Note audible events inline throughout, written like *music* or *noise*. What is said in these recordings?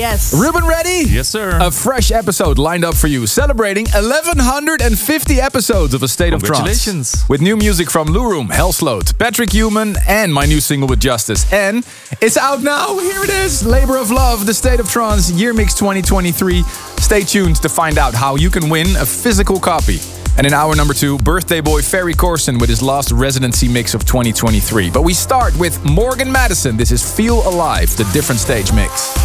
Yes. Ruben ready? Yes, sir. A fresh episode lined up for you, celebrating 1150 episodes of A State of Trance. Congratulations. With new music from Lou Room, Hellsloat, Patrick Human, and my new single with Justice. And it's out now. Here it is Labor of Love, The State of Trance, Year Mix 2023. Stay tuned to find out how you can win a physical copy. And in hour number two, birthday boy Ferry Corsten with his last residency mix of 2023. But we start with Morgan Madison. This is Feel Alive, the different stage mix.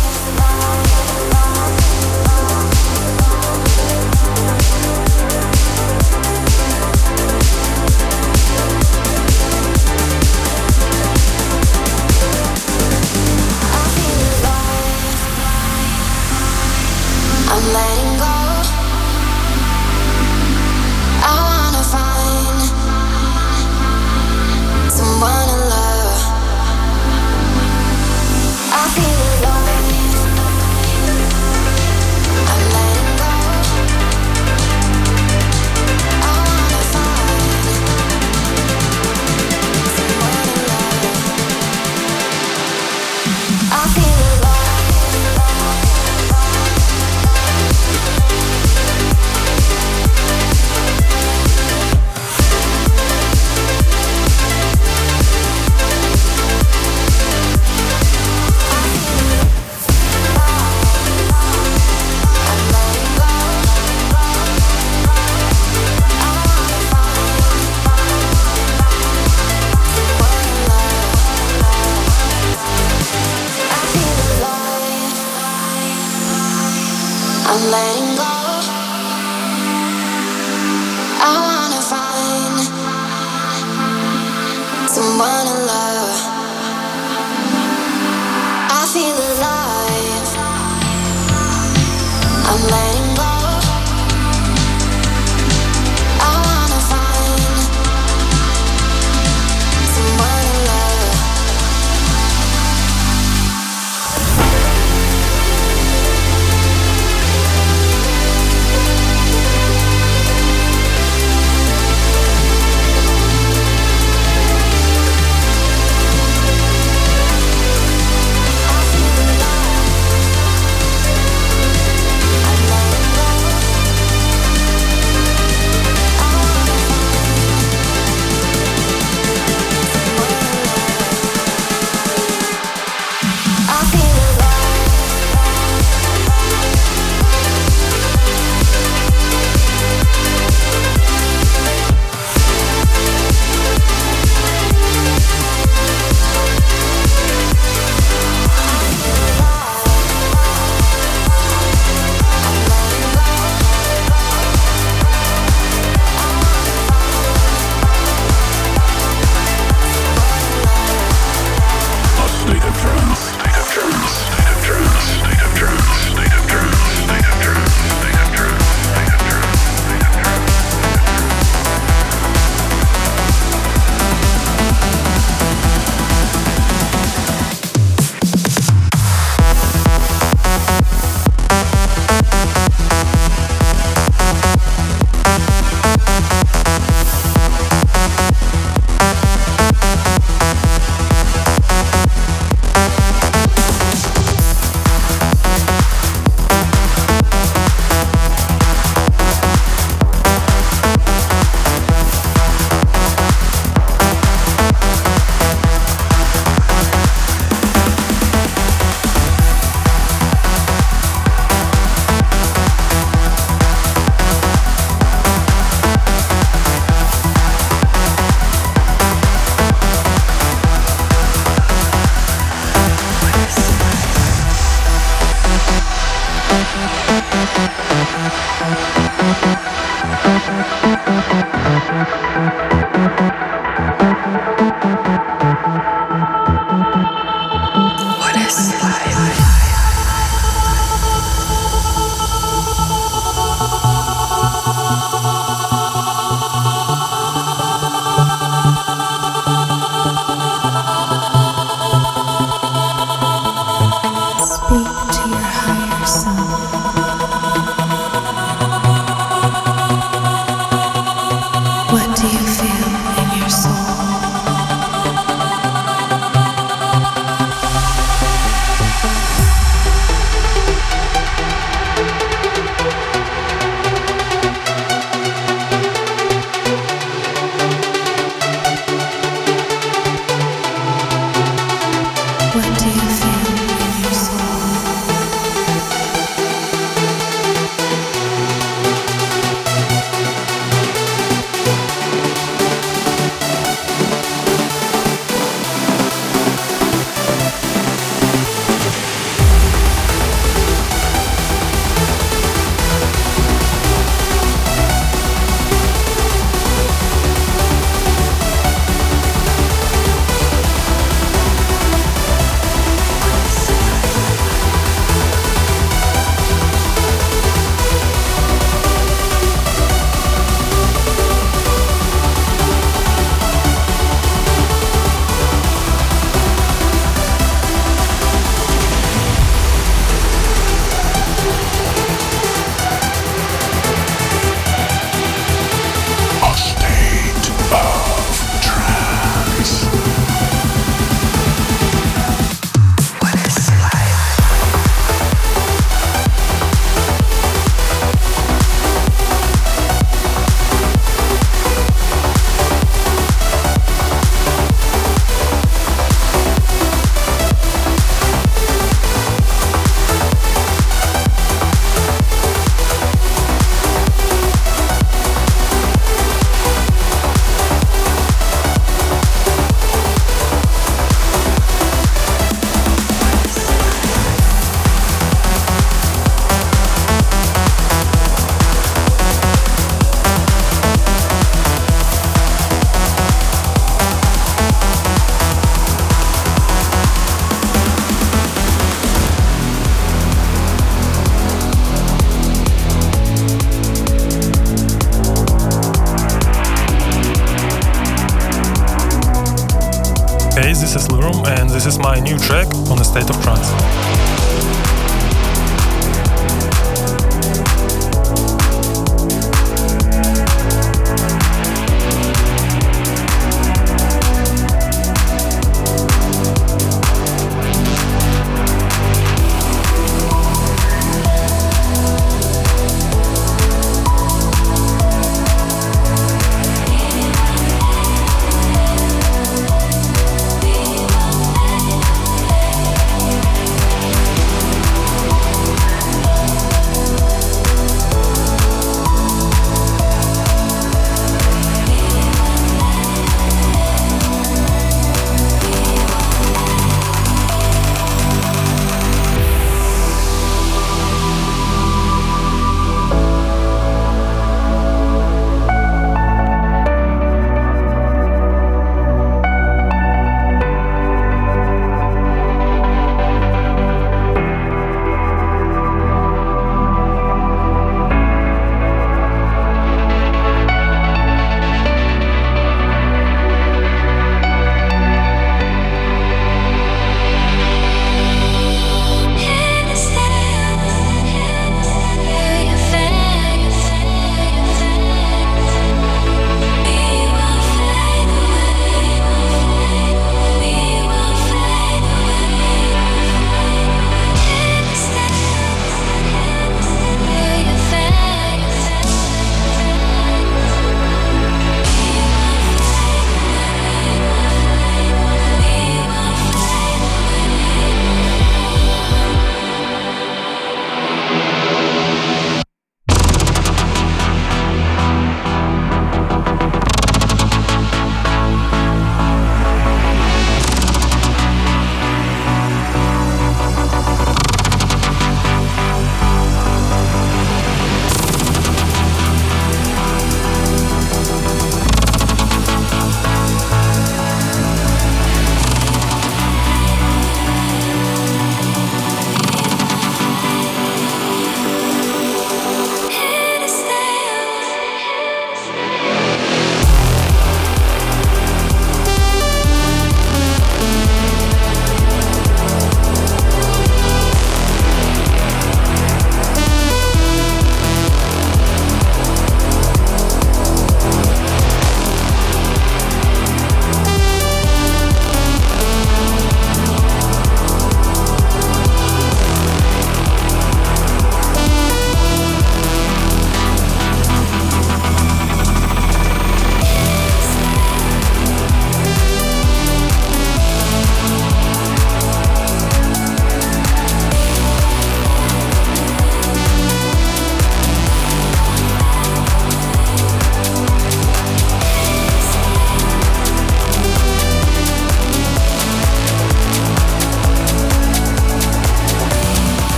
And this is my new track on the state of trance.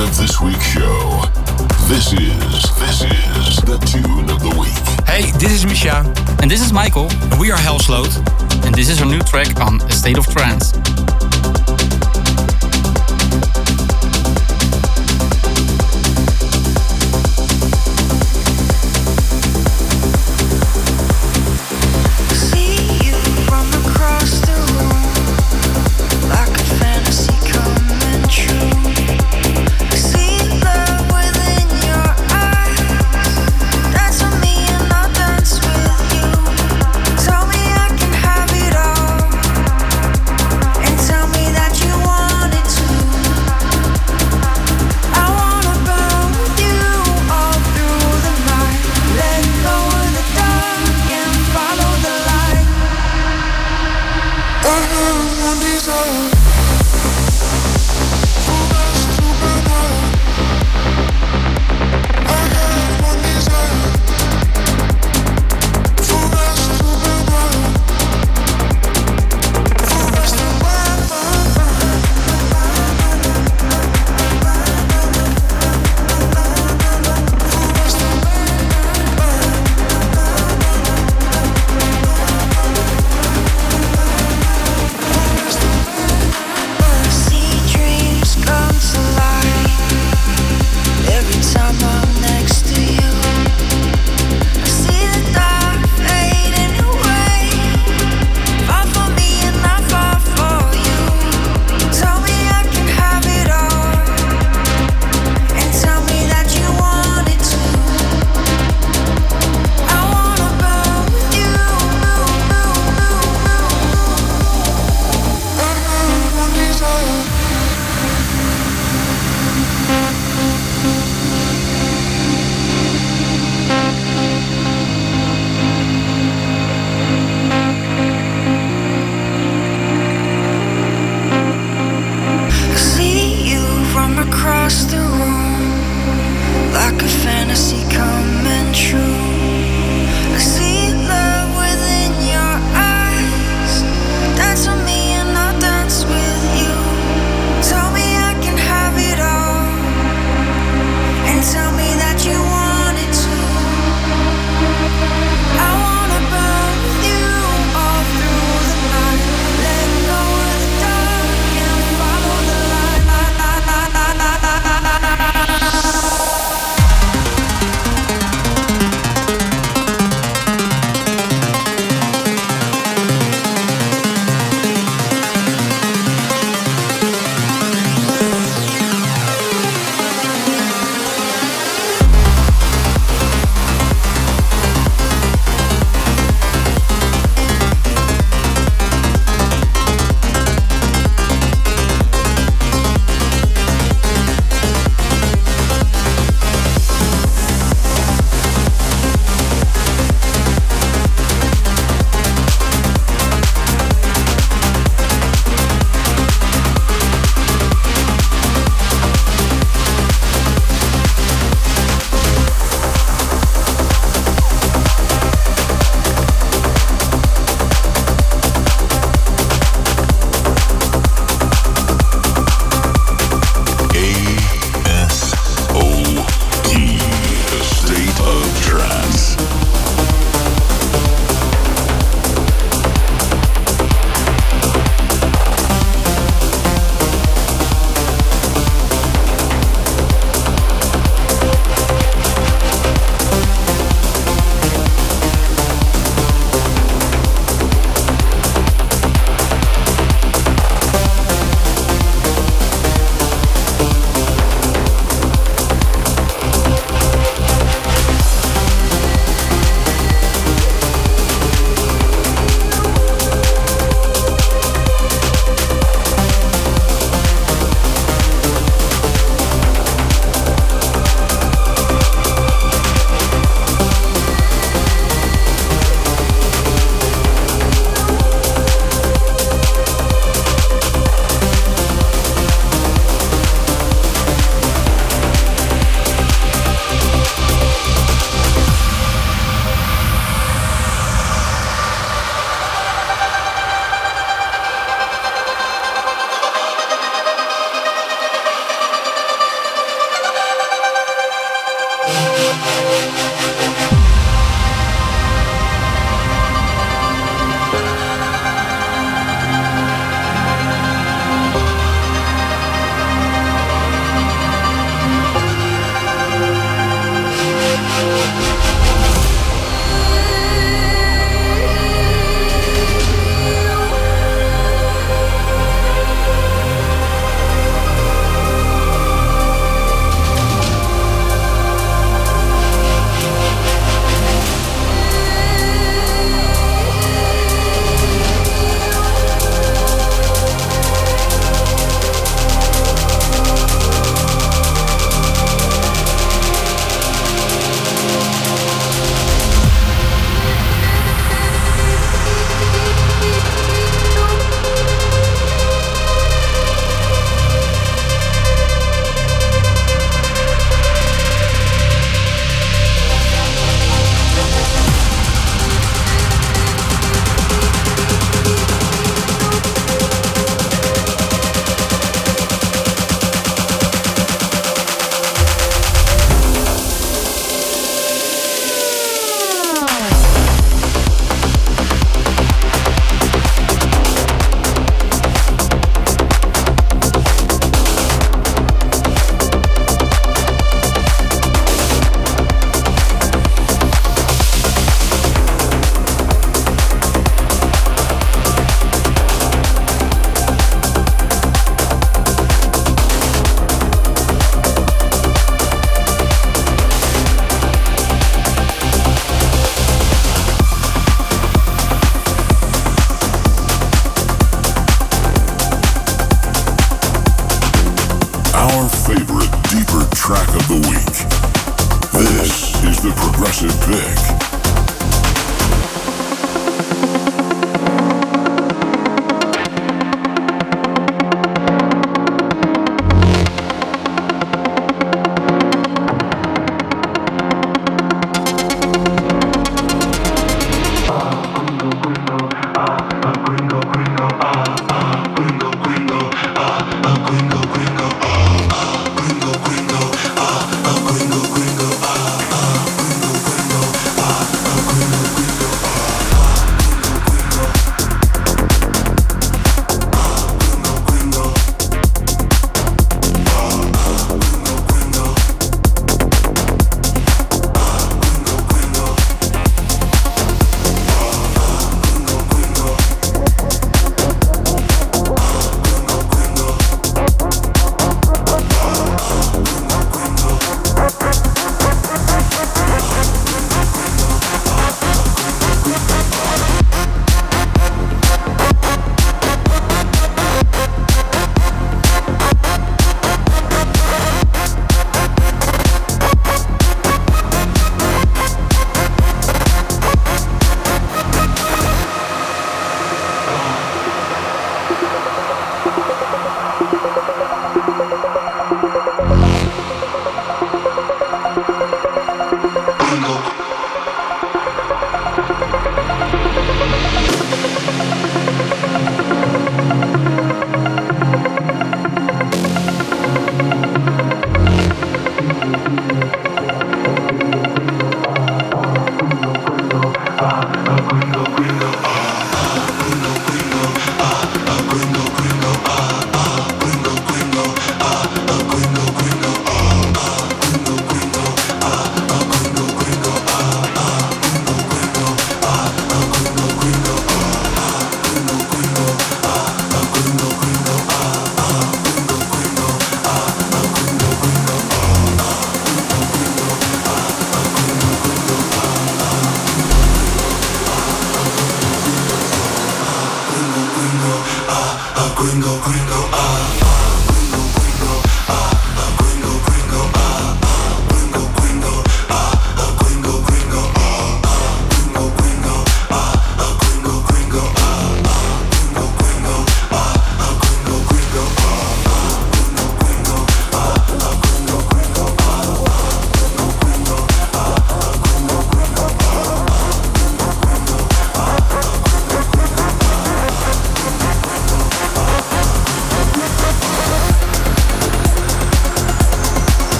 end of this week's show. This is, this is the tune of the week. Hey, this is Misha. And this is Michael. And we are Hellsloat. And this is our new track on A State of Trance.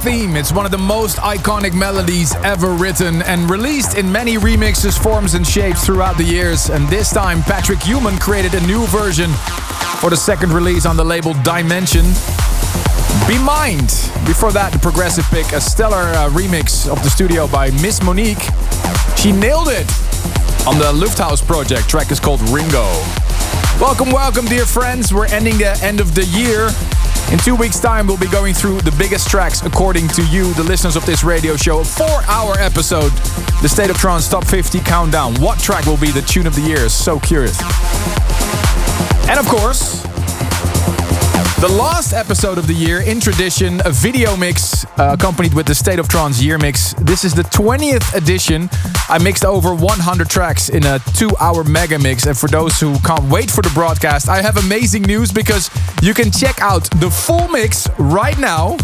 Theme. It's one of the most iconic melodies ever written and released in many remixes, forms, and shapes throughout the years. And this time, Patrick Human created a new version for the second release on the label Dimension. Be Mind. Before that, the progressive pick, a stellar uh, remix of the studio by Miss Monique. She nailed it on the Lufthouse project. Track is called Ringo. Welcome, welcome, dear friends. We're ending the end of the year. In two weeks' time, we'll be going through the biggest tracks according to you, the listeners of this radio show. A four hour episode, the State of Trance Top 50 Countdown. What track will be the tune of the year? So curious. And of course, the last episode of the year, in tradition, a video mix uh, accompanied with the State of Trance year mix. This is the 20th edition. I mixed over 100 tracks in a two hour mega mix. And for those who can't wait for the broadcast, I have amazing news because you can check out the full mix right now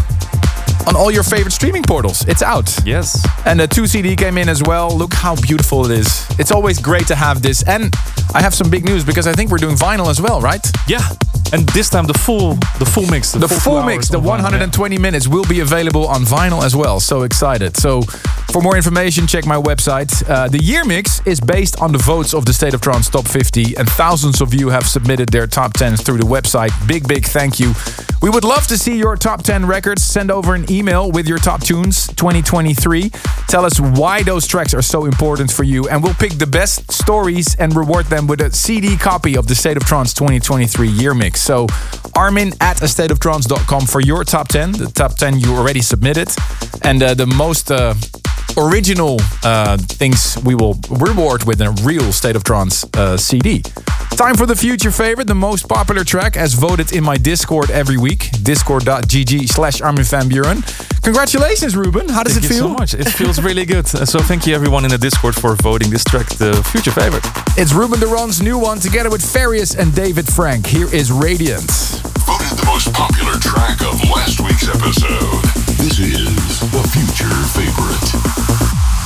on all your favorite streaming portals. It's out. Yes. And the 2 CD came in as well. Look how beautiful it is. It's always great to have this. And I have some big news because I think we're doing vinyl as well, right? Yeah. And this time the full the full mix. The, the full, full mix, the 120 vinyl, minutes will be available on vinyl as well. So excited. So for more information, check my website. Uh, the year mix is based on the votes of the State of Trance Top 50, and thousands of you have submitted their top 10s through the website. Big, big thank you. We would love to see your top 10 records. Send over an email with your top tunes 2023. Tell us why those tracks are so important for you, and we'll pick the best stories and reward them with a CD copy of the State of Trance 2023 year mix. So, Armin at astateoftrance.com for your top 10, the top 10 you already submitted, and uh, the most. Uh, original uh, things we will reward with a real State of Trance uh, CD. Time for the future favorite, the most popular track as voted in my Discord every week, discord.gg slash Armin van Buuren. Congratulations, Ruben. How does thank it feel? so much. It feels really good. So thank you everyone in the Discord for voting this track the future favorite. It's Ruben de Ronde's new one together with Farius and David Frank. Here is Radiant. Voted the most popular track of last week's episode. This is a future favorite.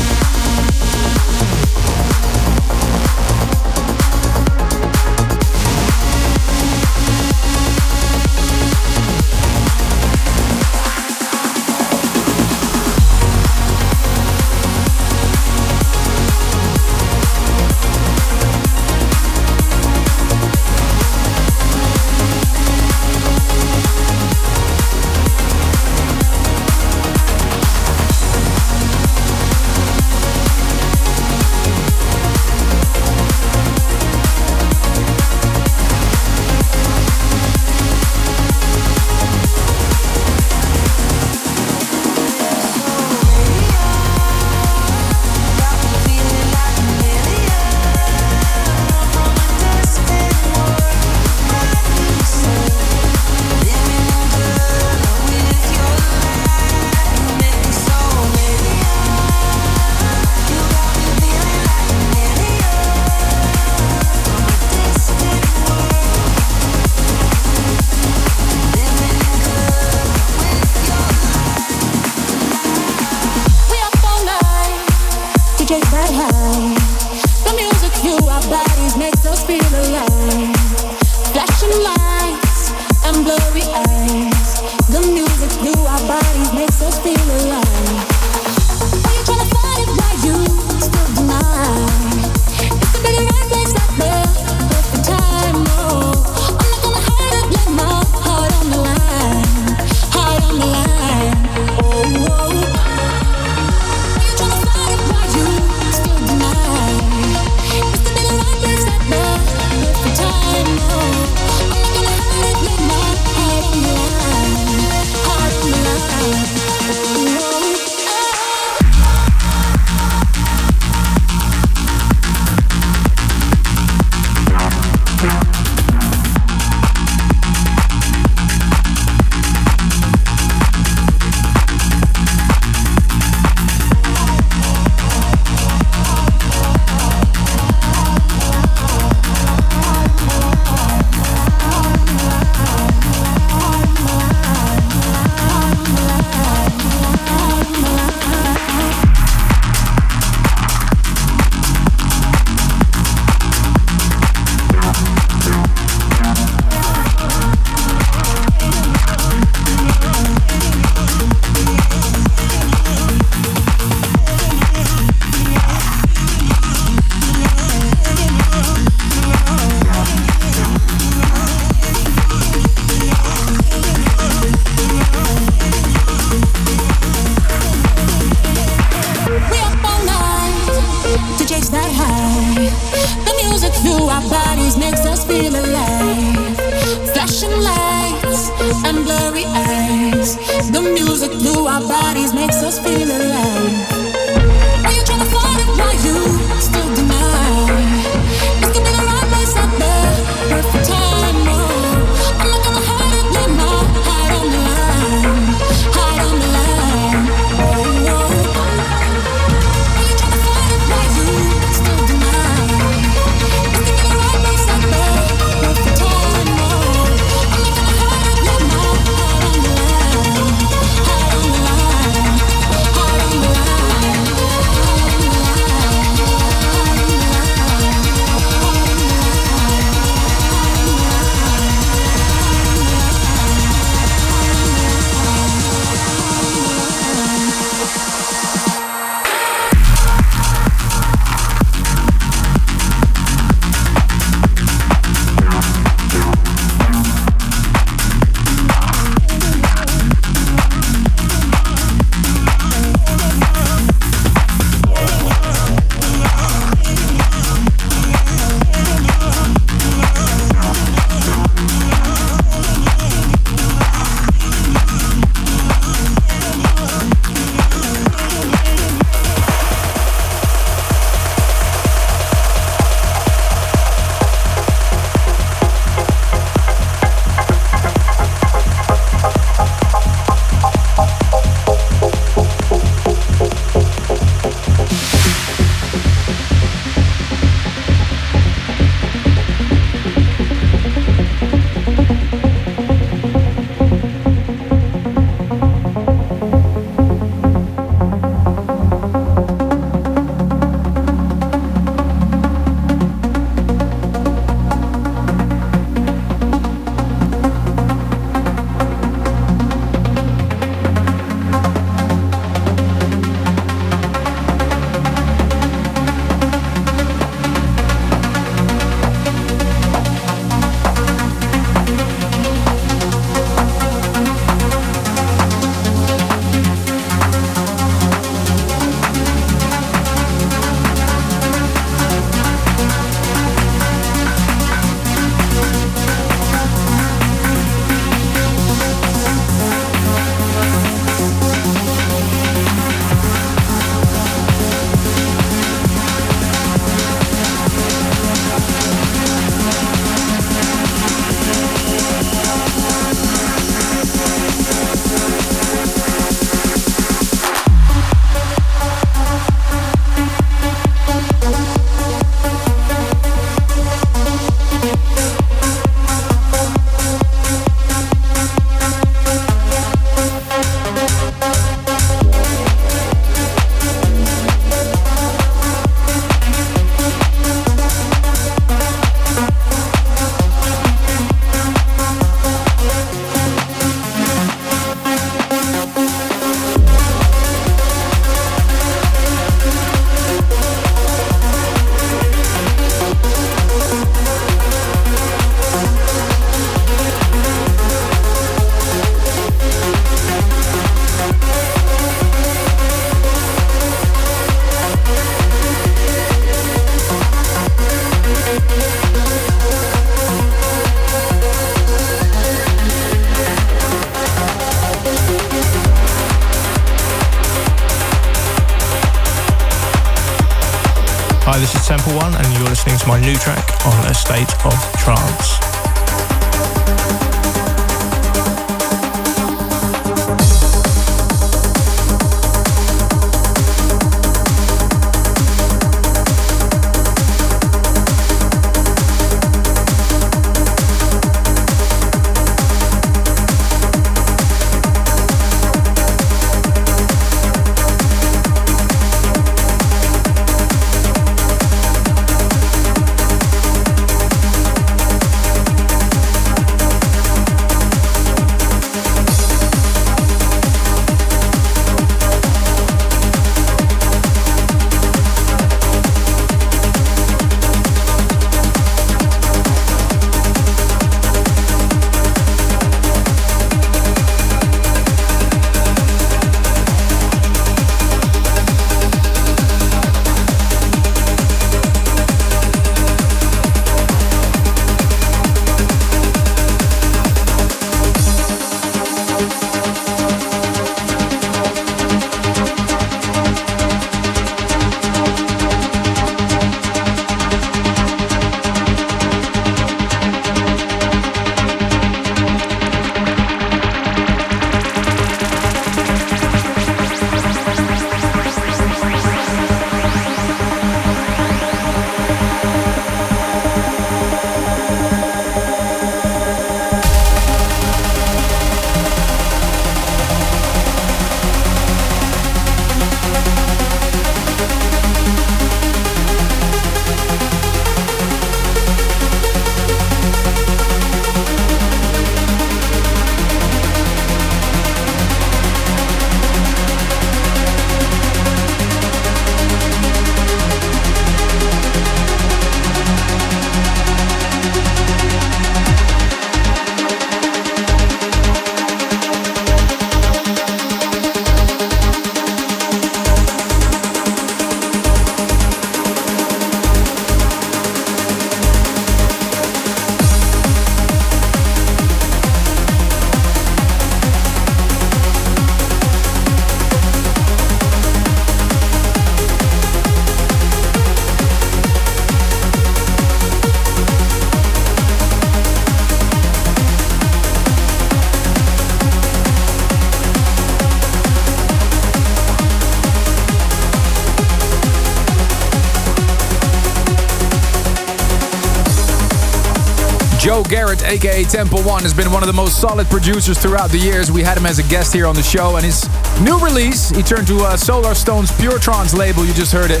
Garrett, aka Temple One, has been one of the most solid producers throughout the years. We had him as a guest here on the show, and his new release, he turned to uh, Solarstone's Pure Trance label. You just heard it.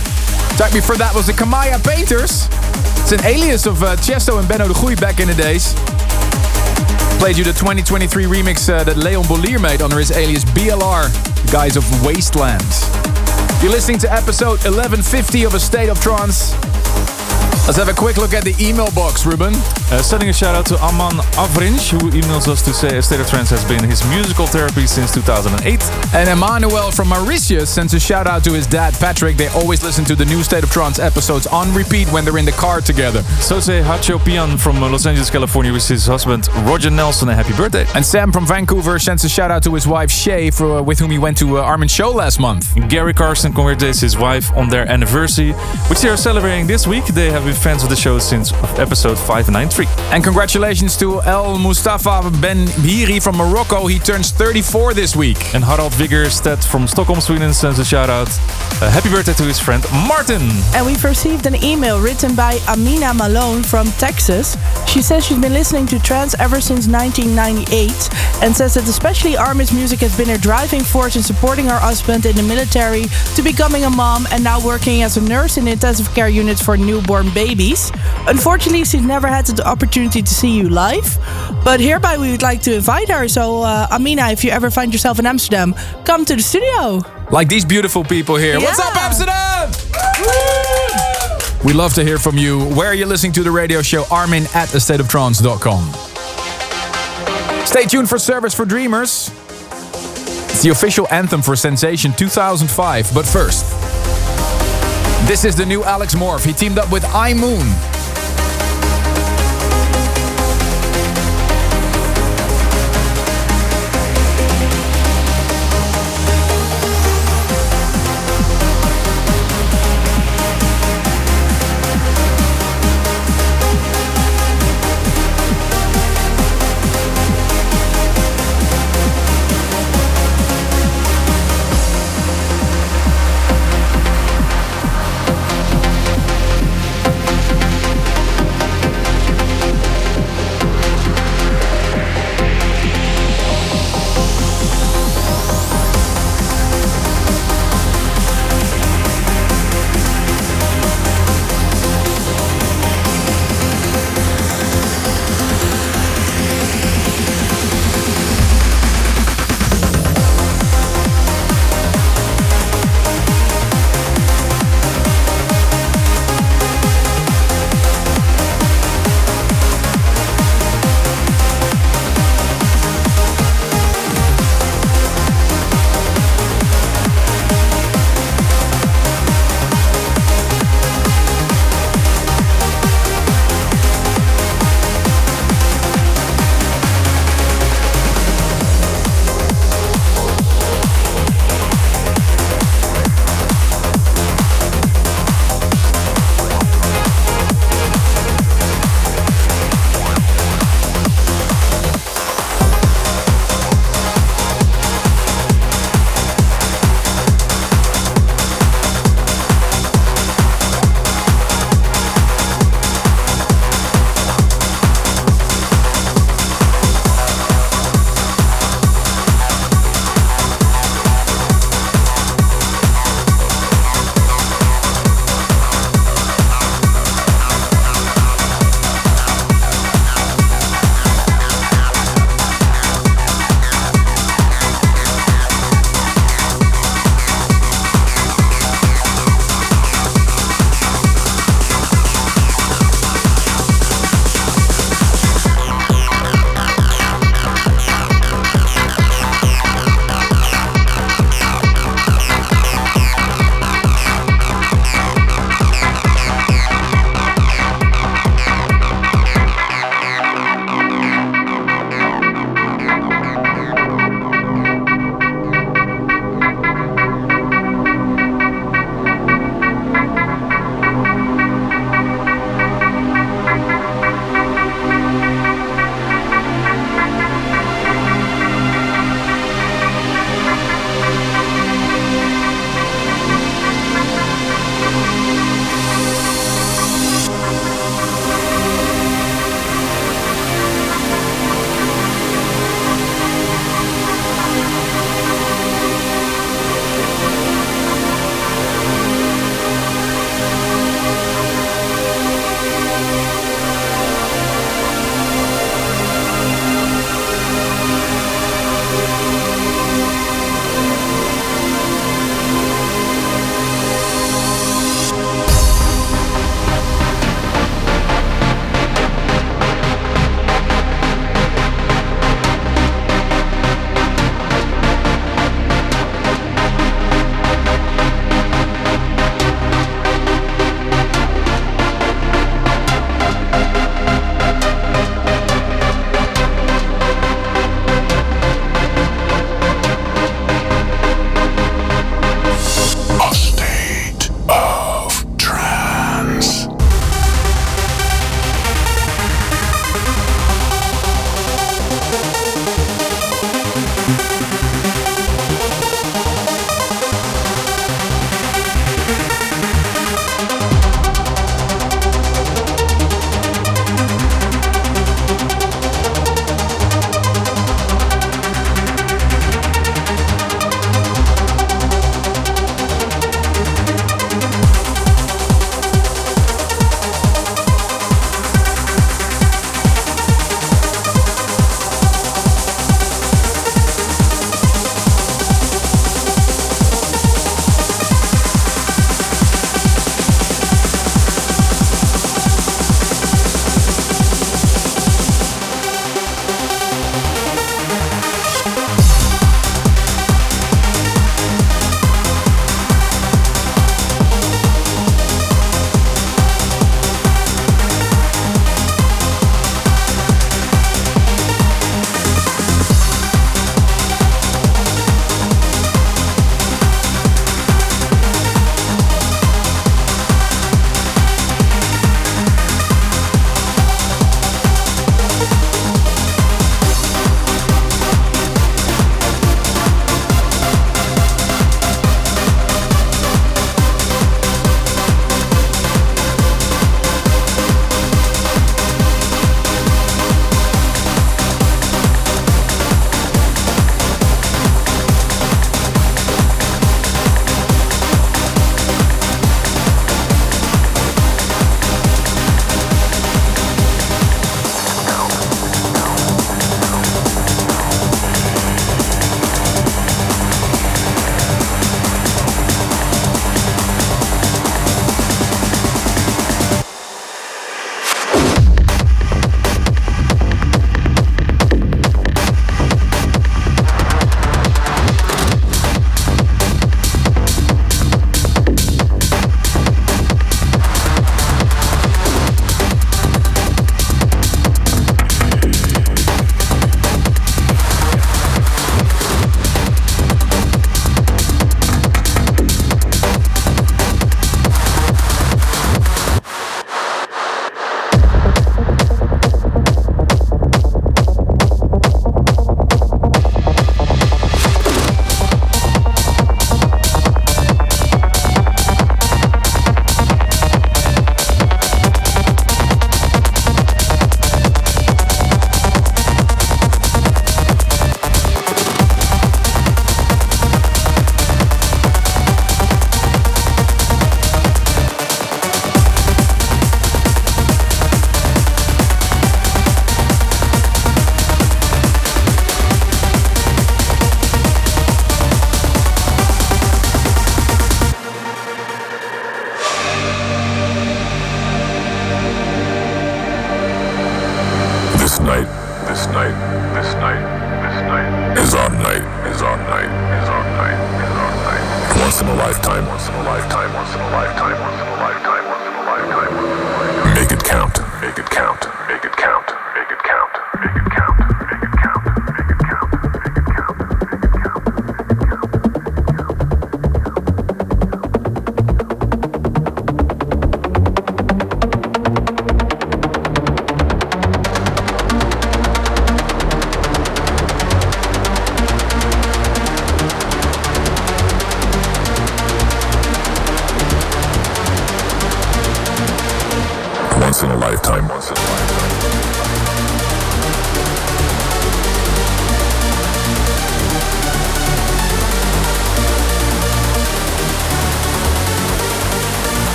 Track before that was the Kamaya Painters. It's an alias of uh, Chesto and Benno de Goeij back in the days. Played you the 2023 remix uh, that Leon Bolier made under his alias BLR, guys of Wasteland. You're listening to episode 1150 of A State of Trance. Let's have a quick look at the email box, Ruben. Uh, sending a shout out to Aman Avrinch, who emails us to say State of Trance has been his musical therapy since 2008. And Emmanuel from Mauritius sends a shout out to his dad Patrick. They always listen to the new State of Trance episodes on repeat when they're in the car together. So say Hacho Pian from Los Angeles, California, with his husband Roger Nelson a happy birthday. And Sam from Vancouver sends a shout out to his wife Shay, for, uh, with whom he went to uh, Armin's show last month. Gary Carson congratulates his wife on their anniversary, which they are celebrating this week. They have been fans of the show since episode 593. And congratulations to El Mustafa Ben Biri from Morocco. He turns 34 this week. And Harald Viggerstedt from Stockholm, Sweden sends a shout out. A happy birthday to his friend Martin. And we've received an email written by Amina Malone from Texas. She says she's been listening to trance ever since 1998 and says that especially Armin's music has been her driving force in supporting her husband in the military to becoming a mom and now working as a nurse in intensive care units for newborn babies. Unfortunately, she's never had the opportunity to see you live, but hereby we would like to invite her. So, uh, Amina, if you ever find yourself in Amsterdam, come to the studio. Like these beautiful people here. What's up, Yeah. Amsterdam? We love to hear from you. Where are you listening to the radio show? Armin at thestateoftrance.com. Stay tuned for Service for Dreamers. It's the official anthem for Sensation 2005. But first, this is the new Alex Morph. He teamed up with iMoon.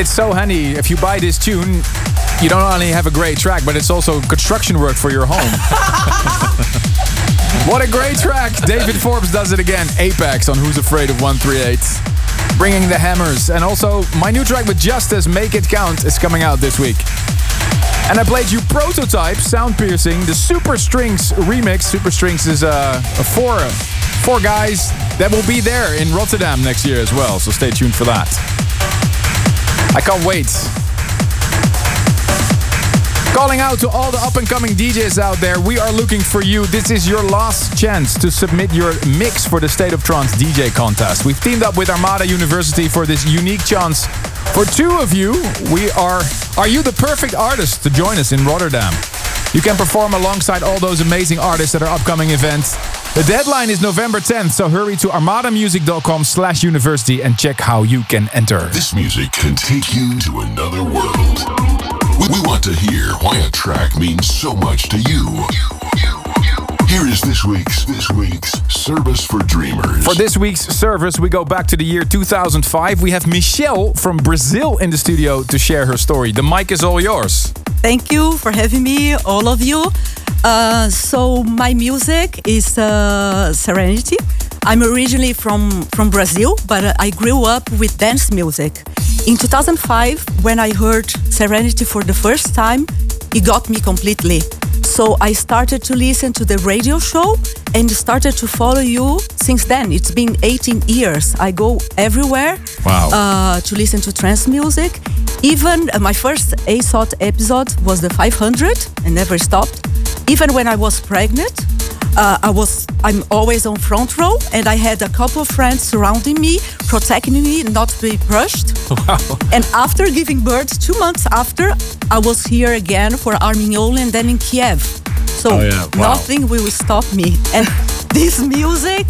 It's so handy. If you buy this tune, you don't only have a great track, but it's also construction work for your home. *laughs* what a great track. David Forbes does it again. Apex on Who's Afraid of 138. Bringing the hammers. And also, my new track with Justice, Make It Count, is coming out this week. And I played you Prototype, Sound Piercing, the Super Strings remix. Super Strings is uh, a four, four guys that will be there in Rotterdam next year as well. So stay tuned for that. I can't wait. Calling out to all the up and coming DJs out there, we are looking for you. This is your last chance to submit your mix for the State of Trance DJ contest. We've teamed up with Armada University for this unique chance For two of you, we are Are you the perfect artist to join us in Rotterdam? You can perform alongside all those amazing artists at our upcoming event. The deadline is November 10th, so hurry to armadamusic.com slash university and check how you can enter. This music can take you to another world. We, we want to hear why a track means so much to you. Here is this week's this week's service for dreamers. For this week's service, we go back to the year 2005. We have Michelle from Brazil in the studio to share her story. The mic is all yours. Thank you for having me, all of you. Uh, so my music is uh, Serenity. I'm originally from from Brazil, but uh, I grew up with dance music. In 2005, when I heard Serenity for the first time, it got me completely. So I started to listen to the radio show and started to follow you since then. It's been 18 years. I go everywhere Wow. uh, to listen to trance music. Even uh, my first ASOT episode was the 500 and never stopped. Even when I was pregnant, uh, I was I'm always on front row, and I had a couple of friends surrounding me, protecting me not to be crushed. And after giving birth, two months after, I was here again for Armin Only and then in Kiev. So Oh, yeah. Wow. nothing will stop me. And *laughs* this music,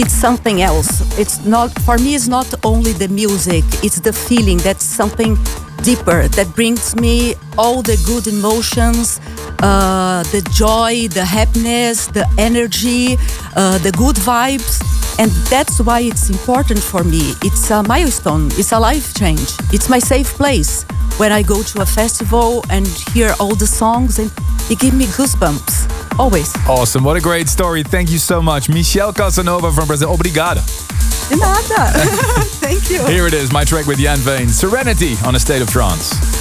it's something else. It's not for me. It's not only the music; it's the feeling. That's something deeper that brings me all the good emotions, uh, the joy, the happiness, the energy, uh, the good vibes. And that's why it's important for me. It's a milestone. It's a life change. It's my safe place when I go to a festival and hear all the songs, and it gives me goosebumps. Always. Awesome. What a great story. Thank you so much. Michelle Casanova from Brazil. Obrigado. *laughs* Thank you. Here it is, my track with Jan Vayne. Serenity on a state of trance.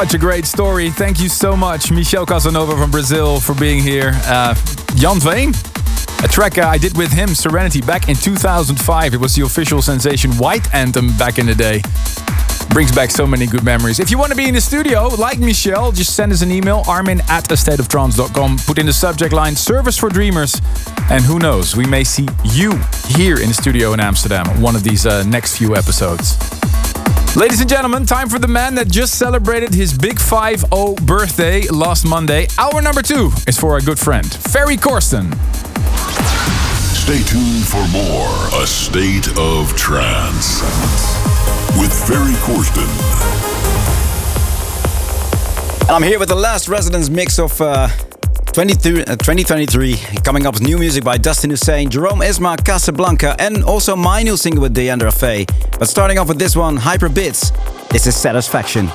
Such a great story. Thank you so much, Michel Casanova from Brazil, for being here. Uh, Jan Vayne, a track I did with him, Serenity, back in 2005. It was the official Sensation White anthem back in the day. Brings back so many good memories. If you want to be in the studio, like Michel, just send us an email, armin at astateoftrance.com. Put in the subject line, Service for Dreamers. And who knows, we may see you here in the studio in Amsterdam one of these uh, next few episodes. Ladies and gentlemen, time for the man that just celebrated his big 5 0 birthday last Monday. Hour number two is for our good friend, Ferry Corsten. Stay tuned for more A State of Trance with Ferry Corsten. And I'm here with the last residence mix of uh, 2023. Uh, Coming up with new music by Dustin Husain, Jerome Isma, Casablanca, and also my new single with Deandra Faye. But starting off with this one, Hyper Bits. This is Satisfaction.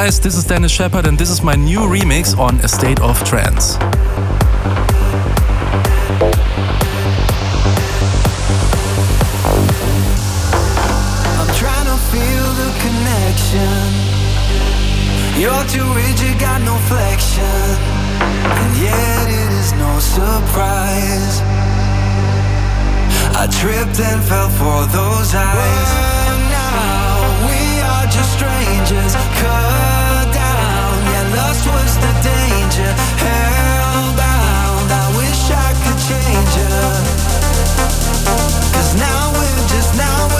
Guys, this is Denis Sheperd and this is my new remix on A State of Trance. I'm trying to feel the connection. You're too rigid, got no flexion. And yet it is no surprise. I tripped and fell for those eyes. But now we are just strangers. Now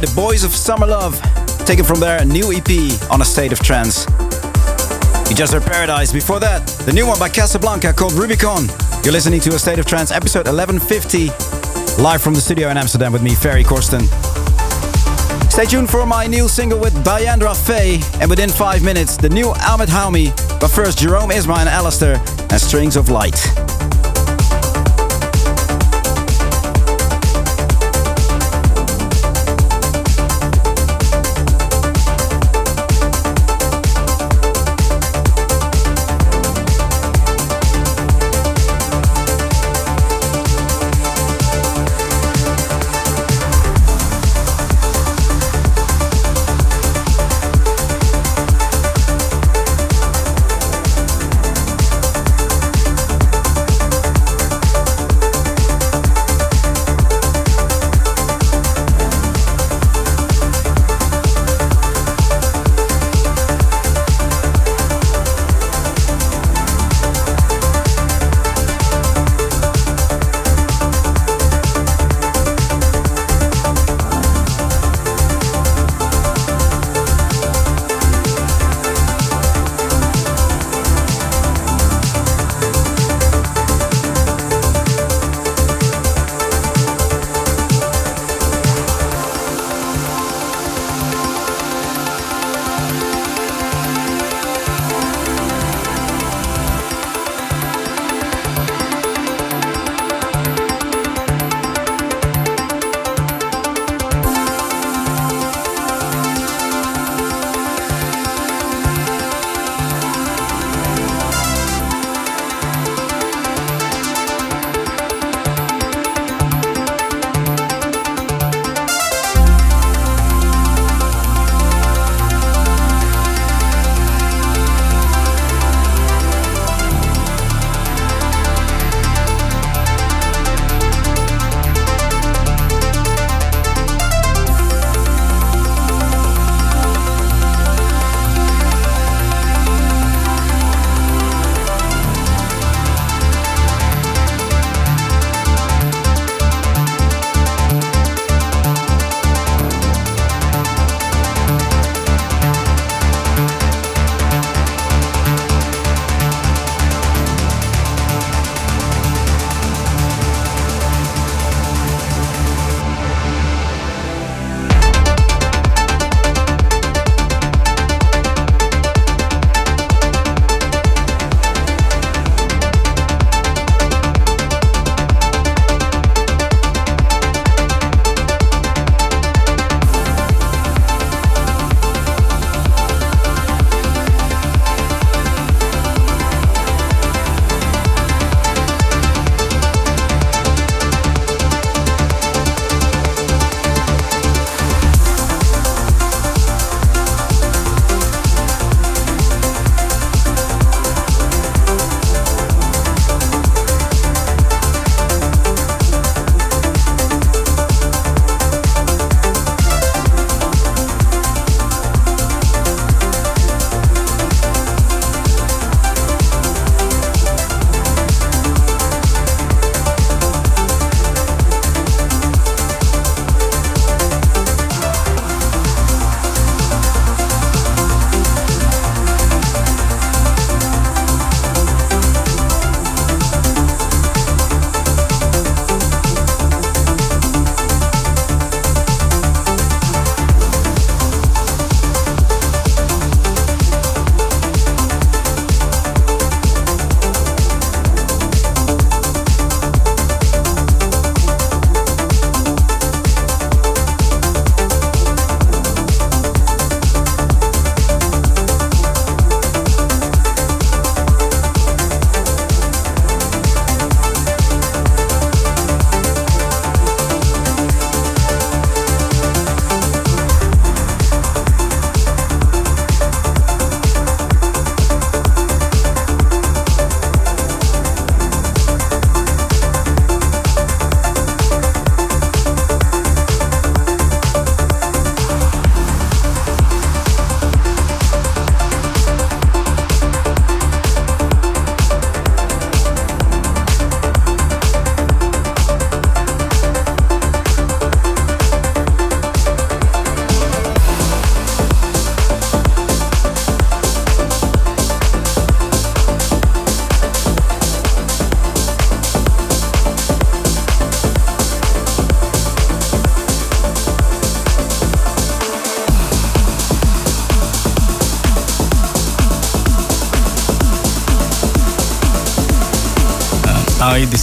by the Boys of Summer Love, taken from their new EP on a state of trance. You just heard Paradise. Before that, the new one by Kasablanca called Rubicon. You're listening to a state of trance episode 1150, live from the studio in Amsterdam with me, Ferry Corsten. Stay tuned for my new single with Diandra Faye, and within five minutes, the new Ahmed Helmy. But first, Jerome Isma and Alastor and Strings of Light.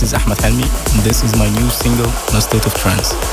is Ahmed Helmy, and this is my new single, No State of Trance.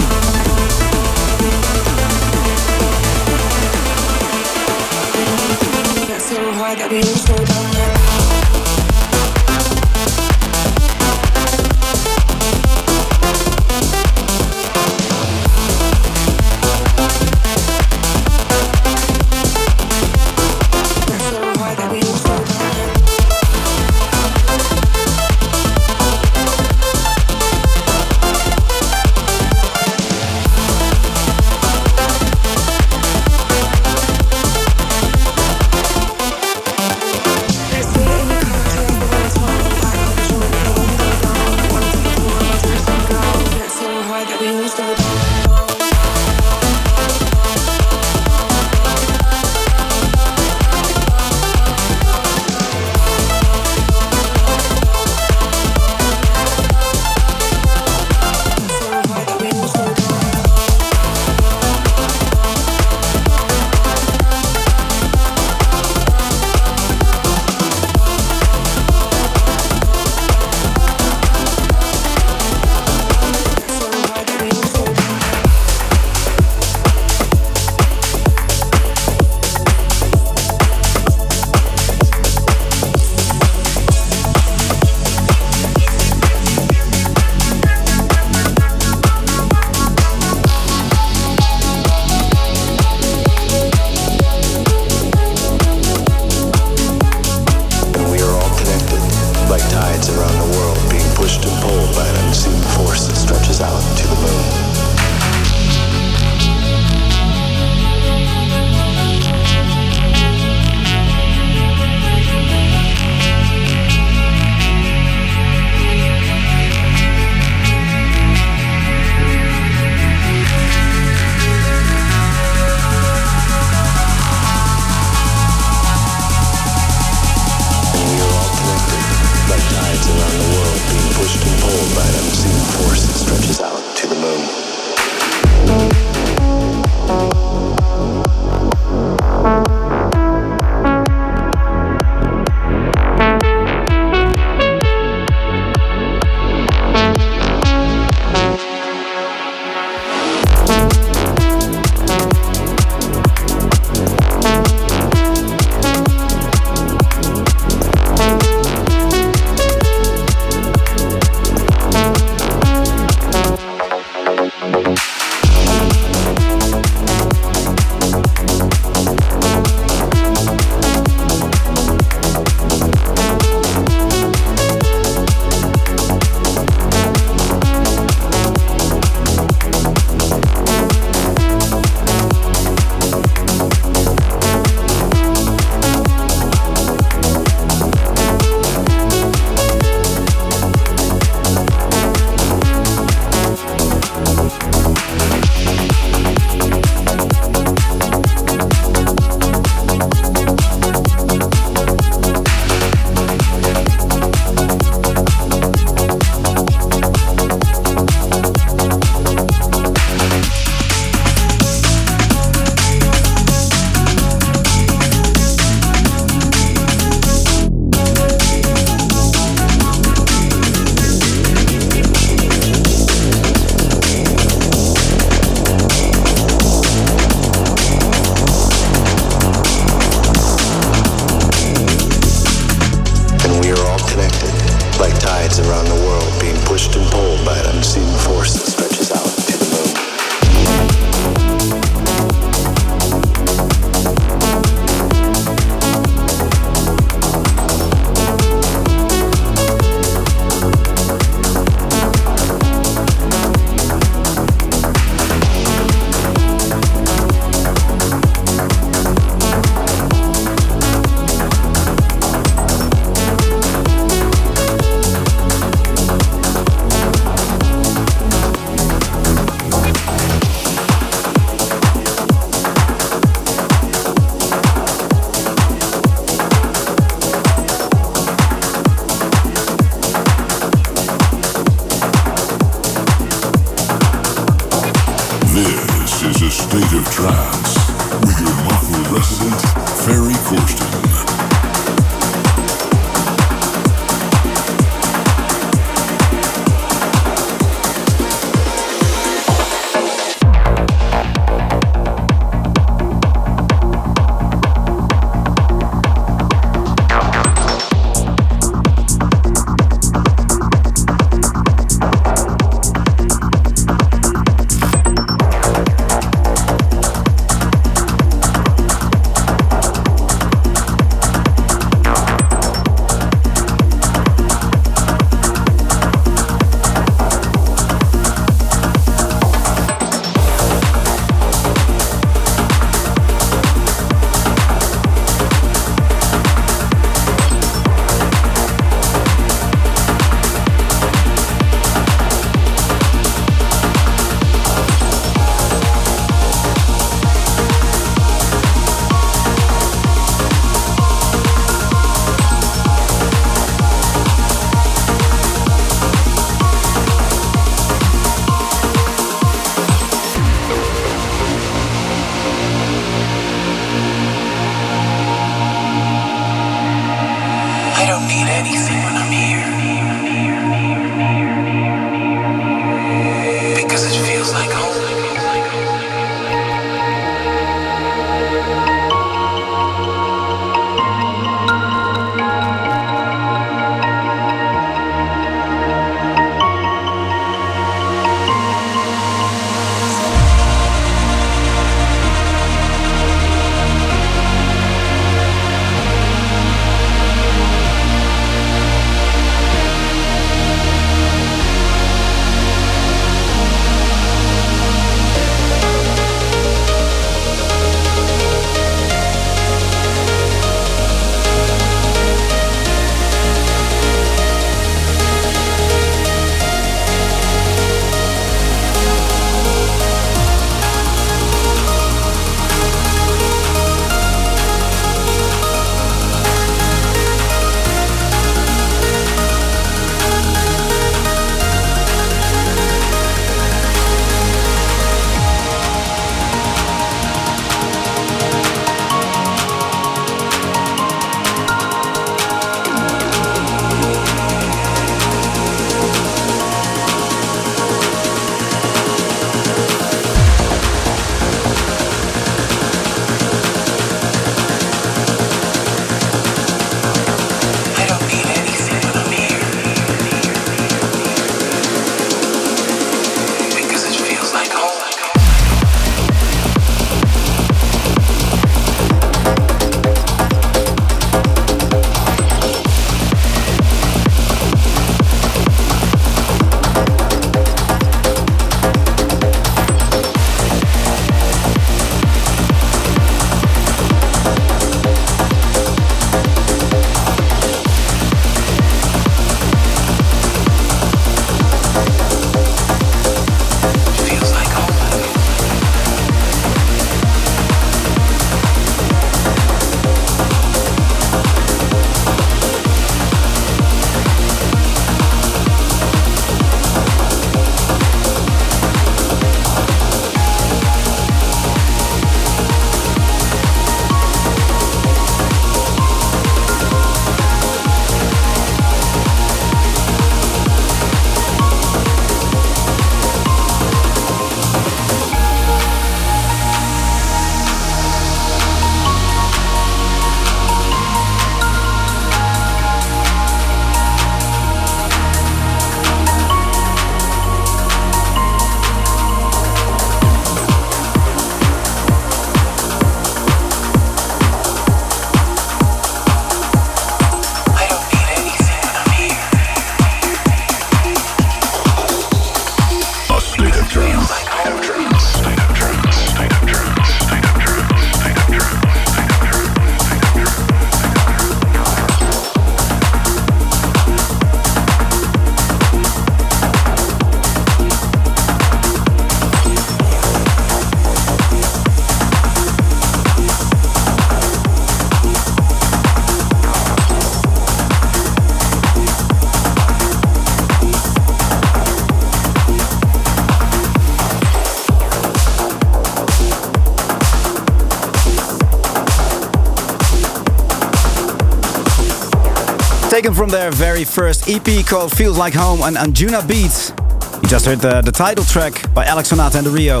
From their very first EP called Feels Like Home and Anjunabeats. You just heard the, the title track by Alex Sonata and TheRio.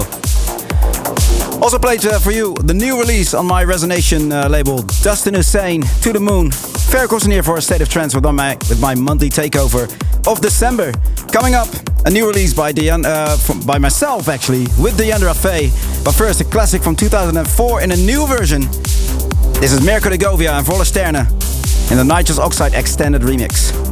Also played uh, for you the new release on my Resonation uh, label, Dustin Hussein, To the Moon. Ferry here for a state of trance with my, with my monthly takeover of December. Coming up, a new release by Dean, uh, from, by myself actually, with Deandra Faye. But first, a classic from 2004 in a new version. This is Mirco de Govia and Volle Sterne in the Nitrous Oxide Extended Remix.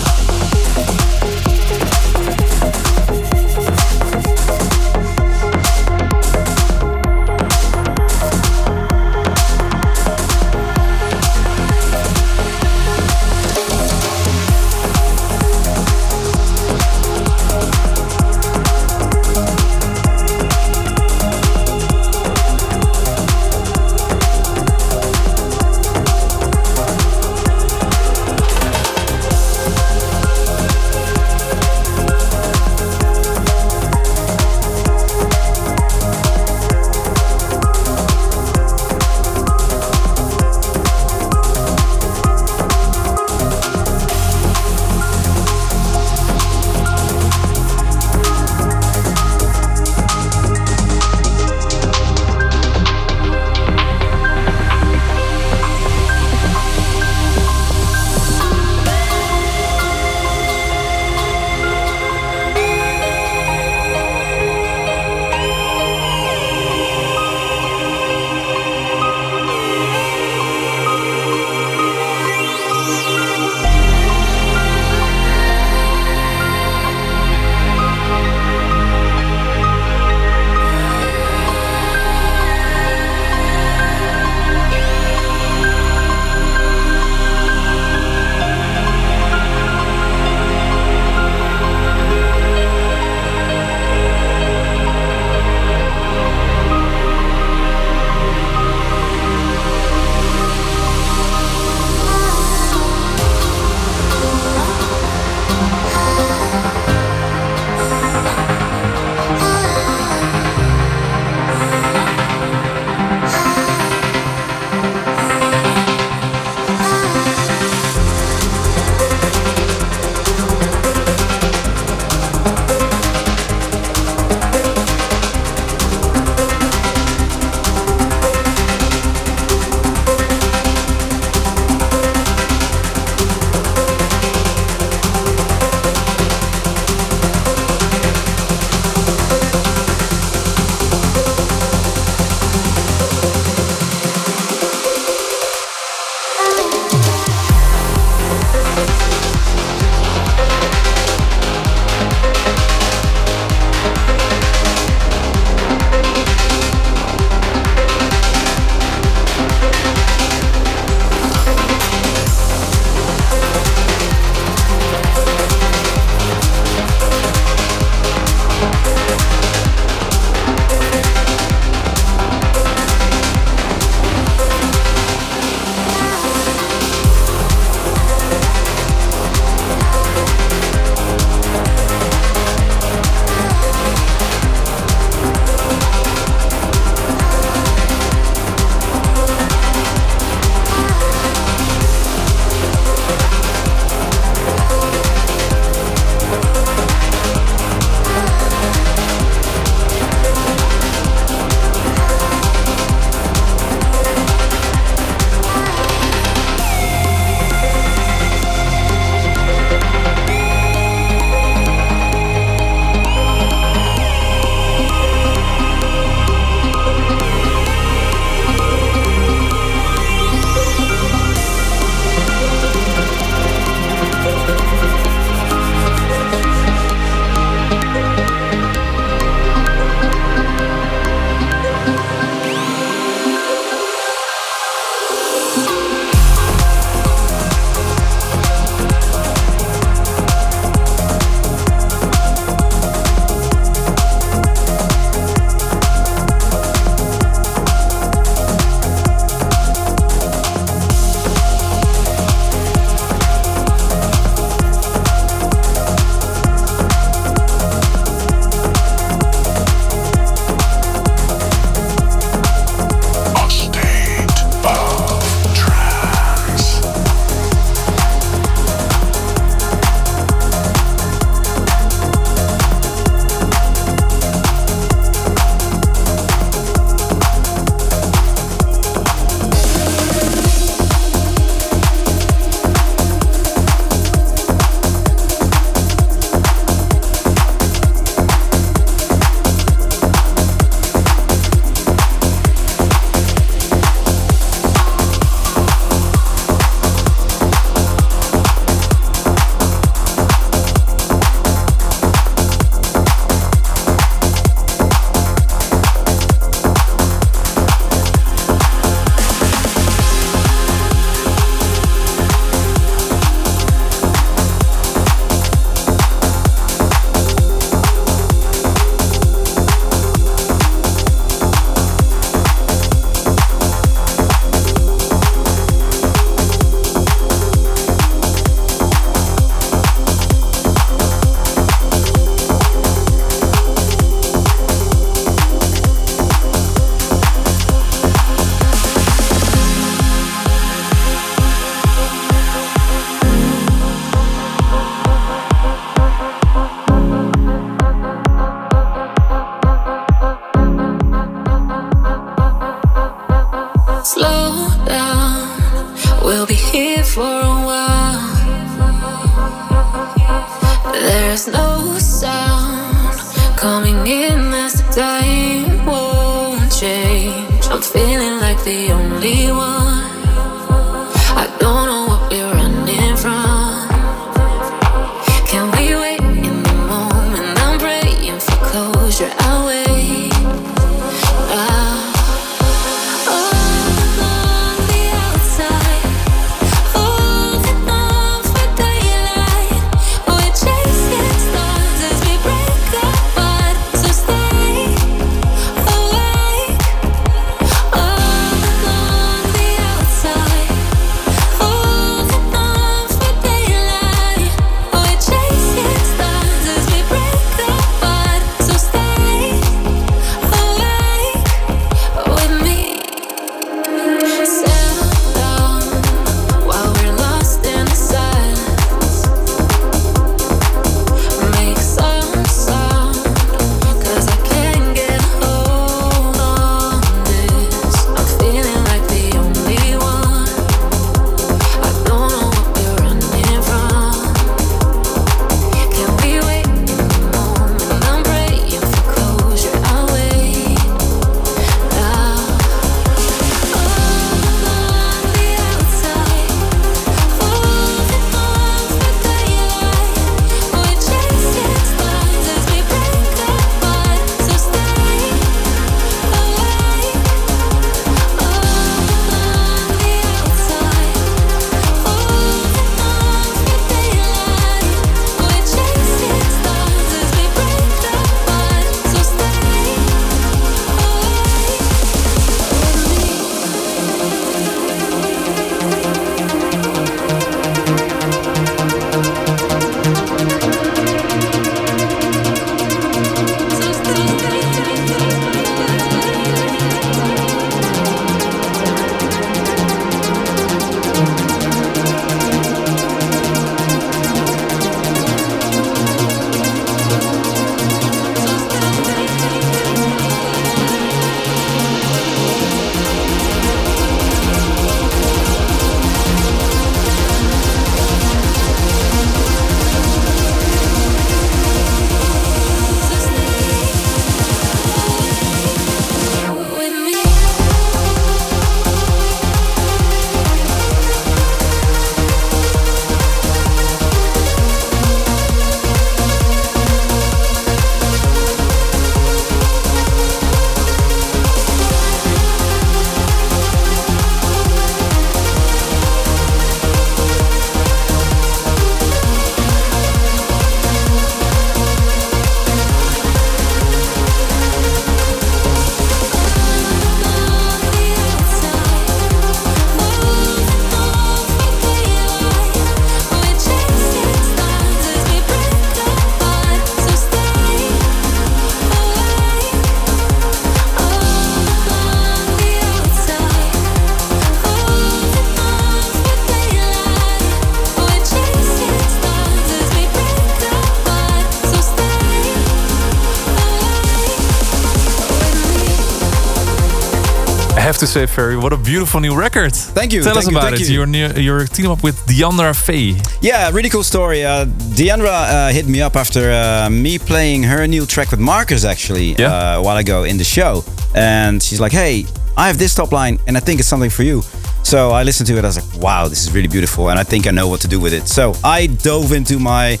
Say, Ferry, what a beautiful new record. Thank you. Tell thank us about thank it. you. You're near, you're teaming up with Deandra Faye. Yeah, really cool story. Uh, Deandra uh, hit me up after uh, me playing her new track with Marcus actually uh, a while ago in the show, and she's like, "Hey, I have this top line, and I think it's something for you." So I listened to it. I was like, "Wow, this is really beautiful," and I think I know what to do with it. So I dove into my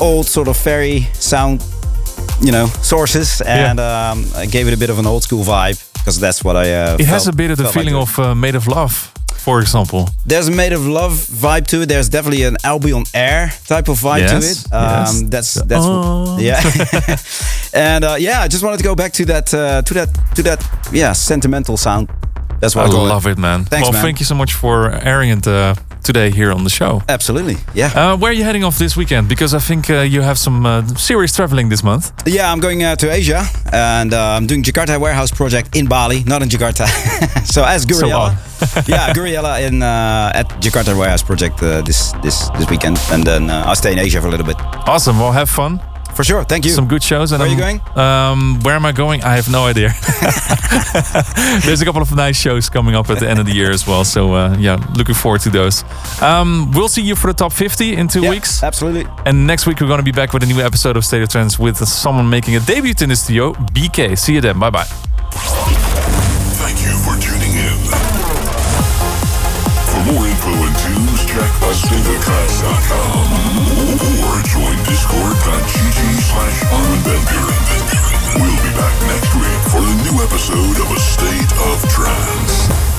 old sort of Ferry sound, you know, sources, and um, I gave it a bit of an old school vibe because that's what I. Uh, It has a bit of the felt like feeling of uh, Made of Love, for example. There's a made of love vibe to it. There's definitely an Albion Air type of vibe to it. Um, yes. That's that's Oh. yeah. *laughs* *laughs* and uh, yeah, I just wanted to go back to that uh, to that to that yeah sentimental sound. That's what I, I love it, man. Thanks, well, man. thank you so much for airing it uh, today here on the show. Absolutely, yeah. Uh, where are you heading off this weekend? Because I think uh, you have some uh, serious traveling this month. Yeah, I'm going uh, to Asia and uh, I'm doing Djakarta Warehouse Project in Bali, not in Jakarta. *laughs* so as Gouryella, yeah, *laughs* Gouryella in uh, at Djakarta Warehouse Project uh, this this this weekend, and then uh, I'll stay in Asia for a little bit. Awesome. Well, have fun. For sure. Thank you. Some good shows. And Where are you I'm- Um, where am I going? I have no idea. *laughs* *laughs* There's a couple of nice shows coming up at the end of the year as well. So uh, yeah, looking forward to those. Um, we'll see you for the top 50 in two weeks. Absolutely. And next week we're going to be back with a new episode of State of Trance with someone making a debut in the studio, BK. See you then. Bye bye. Thank you for tuning in. For more info and tunes, check discord.gg slash We'll be back next week for a new episode of A State of Trance.